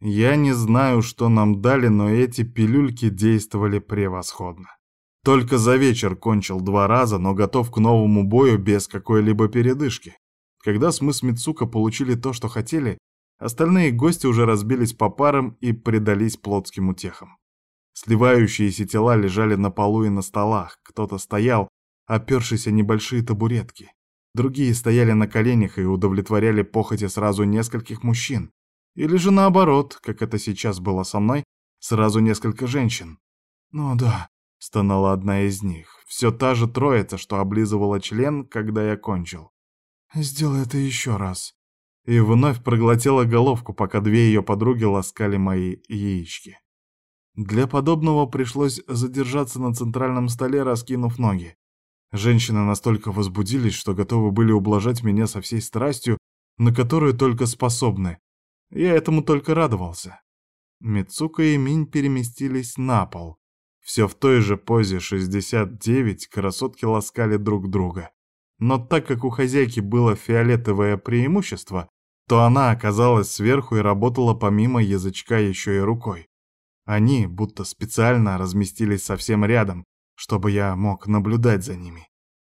Я не знаю, что нам дали, но эти пилюльки действовали превосходно. Только за вечер кончил два раза, но готов к новому бою без какой-либо передышки. Когда мы с Мицука получили то, что хотели, остальные гости уже разбились по парам и предались плотским утехам. Сливающиеся тела лежали на полу и на столах, кто-то стоял, опершись о небольшие табуретки. Другие стояли на коленях и удовлетворяли похоти сразу нескольких мужчин. Или же наоборот, как это сейчас было со мной, сразу несколько женщин. «Ну да», — стонала одна из них, все та же троица, что облизывала член, когда я кончил. «Сделай это еще раз». И вновь проглотила головку, пока две ее подруги ласкали мои яички. Для подобного пришлось задержаться на центральном столе, раскинув ноги. Женщины настолько возбудились, что готовы были ублажать меня со всей страстью, на которую только способны. Я этому только радовался. Мицука и Минь переместились на пол. Все в той же позе 69 красотки ласкали друг друга. Но так как у хозяйки было фиолетовое преимущество, то она оказалась сверху и работала помимо язычка еще и рукой. Они будто специально разместились совсем рядом, чтобы я мог наблюдать за ними.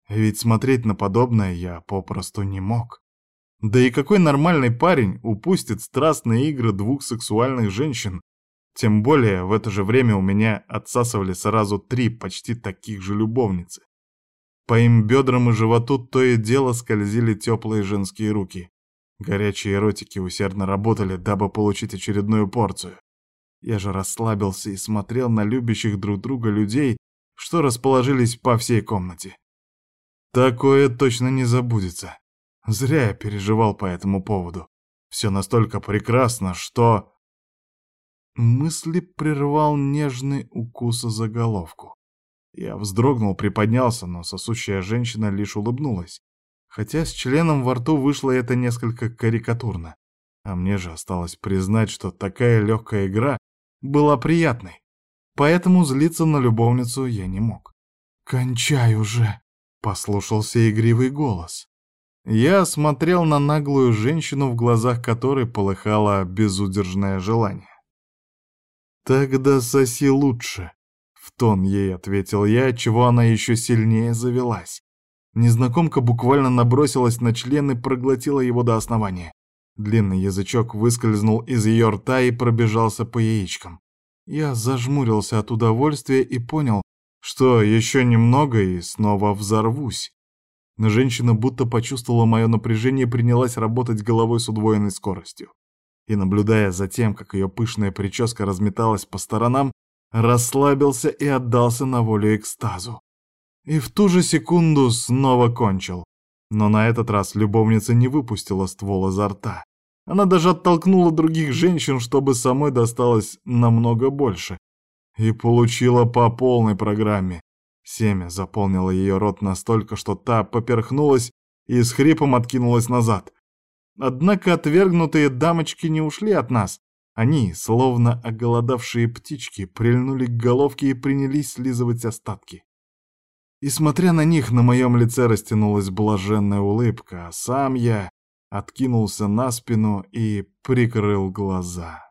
Ведь смотреть на подобное я попросту не мог. Да и какой нормальный парень упустит страстные игры двух сексуальных женщин? Тем более в это же время у меня отсасывали сразу три почти таких же любовницы. По им бедрам и животу то и дело скользили теплые женские руки. Горячие эротики усердно работали, дабы получить очередную порцию. Я же расслабился и смотрел на любящих друг друга людей, что расположились по всей комнате. Такое точно не забудется. Зря я переживал по этому поводу. Все настолько прекрасно, что... Мысли прервал нежный укус за головку. Я вздрогнул, приподнялся, но сосущая женщина лишь улыбнулась. Хотя с членом во рту вышло это несколько карикатурно. А мне же осталось признать, что такая легкая игра была приятной поэтому злиться на любовницу я не мог. «Кончай уже!» — послушался игривый голос. Я смотрел на наглую женщину, в глазах которой полыхало безудержное желание. «Тогда соси лучше», — в тон ей ответил я, чего она еще сильнее завелась. Незнакомка буквально набросилась на член и проглотила его до основания. Длинный язычок выскользнул из ее рта и пробежался по яичкам. Я зажмурился от удовольствия и понял, что еще немного и снова взорвусь. Но женщина будто почувствовала мое напряжение и принялась работать головой с удвоенной скоростью. И, наблюдая за тем, как ее пышная прическа разметалась по сторонам, расслабился и отдался на волю экстазу. И в ту же секунду снова кончил. Но на этот раз любовница не выпустила ствол изо рта. Она даже оттолкнула других женщин, чтобы самой досталось намного больше. И получила по полной программе. Семя заполнило ее рот настолько, что та поперхнулась и с хрипом откинулась назад. Однако отвергнутые дамочки не ушли от нас. Они, словно оголодавшие птички, прильнули к головке и принялись слизывать остатки. И смотря на них, на моем лице растянулась блаженная улыбка, а сам я откинулся на спину и прикрыл глаза.